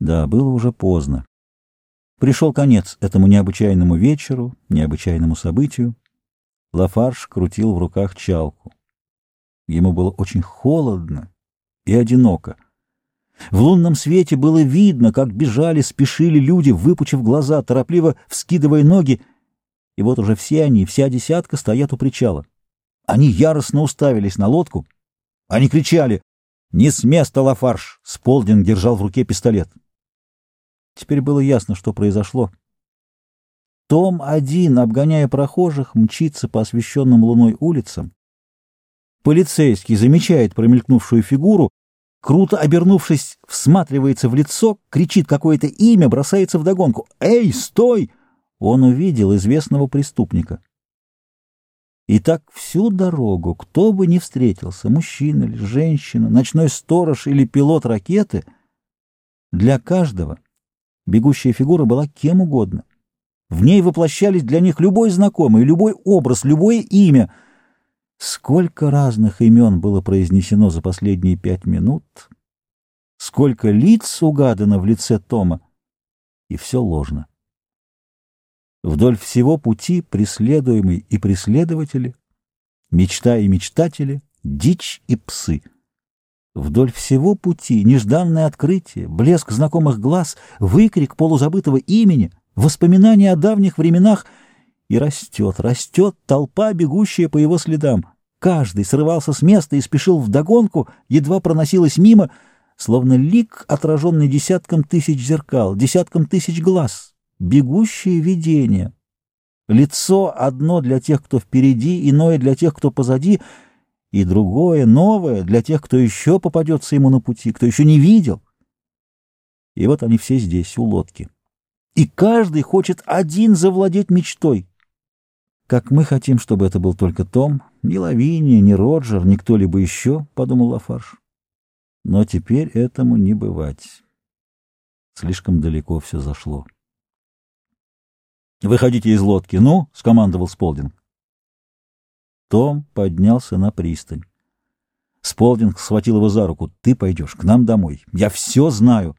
Да, было уже поздно. Пришел конец этому необычайному вечеру, необычайному событию. Лафарш крутил в руках чалку. Ему было очень холодно и одиноко. В лунном свете было видно, как бежали, спешили люди, выпучив глаза, торопливо вскидывая ноги, и вот уже все они, вся десятка, стоят у причала. Они яростно уставились на лодку. Они кричали «Не с места, Лафарш!» Сполдинг держал в руке пистолет. Теперь было ясно, что произошло. Том один, обгоняя прохожих, мчится по освещенным луной улицам. Полицейский замечает промелькнувшую фигуру, круто обернувшись, всматривается в лицо, кричит какое-то имя, бросается вдогонку. «Эй, стой!» Он увидел известного преступника. И так всю дорогу, кто бы ни встретился, мужчина или женщина, ночной сторож или пилот ракеты, для каждого — Бегущая фигура была кем угодно. В ней воплощались для них любой знакомый, любой образ, любое имя. Сколько разных имен было произнесено за последние пять минут, сколько лиц угадано в лице Тома, и все ложно. Вдоль всего пути преследуемый и преследователи, мечта и мечтатели, дичь и псы — Вдоль всего пути нежданное открытие, блеск знакомых глаз, выкрик полузабытого имени, воспоминания о давних временах, и растет, растет толпа, бегущая по его следам. Каждый срывался с места и спешил вдогонку, едва проносилась мимо, словно лик, отраженный десятком тысяч зеркал, десятком тысяч глаз, бегущее видение. Лицо одно для тех, кто впереди, иное для тех, кто позади — и другое, новое, для тех, кто еще попадется ему на пути, кто еще не видел. И вот они все здесь, у лодки. И каждый хочет один завладеть мечтой. Как мы хотим, чтобы это был только Том, ни Лавиния, ни Роджер, ни кто-либо еще, — подумал Лафарш. Но теперь этому не бывать. Слишком далеко все зашло. «Выходите из лодки, ну!» — скомандовал Сполдинг. Том поднялся на пристань. Сполдинг схватил его за руку. «Ты пойдешь к нам домой. Я все знаю».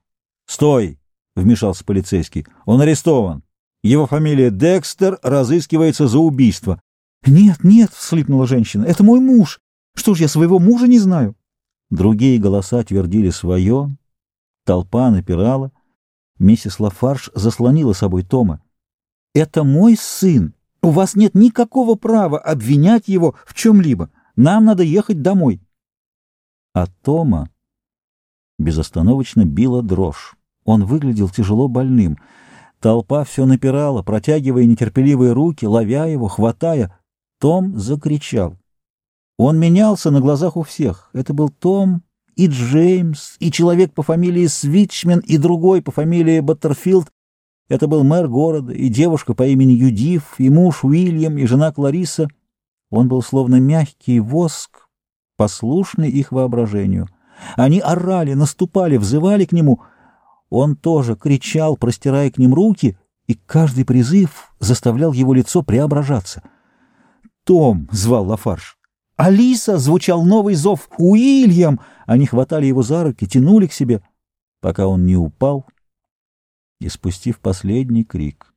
«Стой!» — вмешался полицейский. «Он арестован. Его фамилия Декстер разыскивается за убийство». «Нет, нет!» — вслипнула женщина. «Это мой муж. Что ж, я своего мужа не знаю». Другие голоса твердили свое. Толпа напирала. Миссис Лафарш заслонила собой Тома. «Это мой сын!» У вас нет никакого права обвинять его в чем-либо. Нам надо ехать домой. А Тома безостановочно била дрожь. Он выглядел тяжело больным. Толпа все напирала, протягивая нетерпеливые руки, ловя его, хватая. Том закричал. Он менялся на глазах у всех. Это был Том и Джеймс, и человек по фамилии Свитчмен, и другой по фамилии Баттерфилд, это был мэр города, и девушка по имени Юдив, и муж Уильям, и жена Клариса. Он был словно мягкий воск, послушный их воображению. Они орали, наступали, взывали к нему. Он тоже кричал, простирая к ним руки, и каждый призыв заставлял его лицо преображаться. «Том!» — звал Лафарш. «Алиса!» — звучал новый зов. «Уильям!» Они хватали его за руки, тянули к себе, пока он не упал — и, спустив последний крик,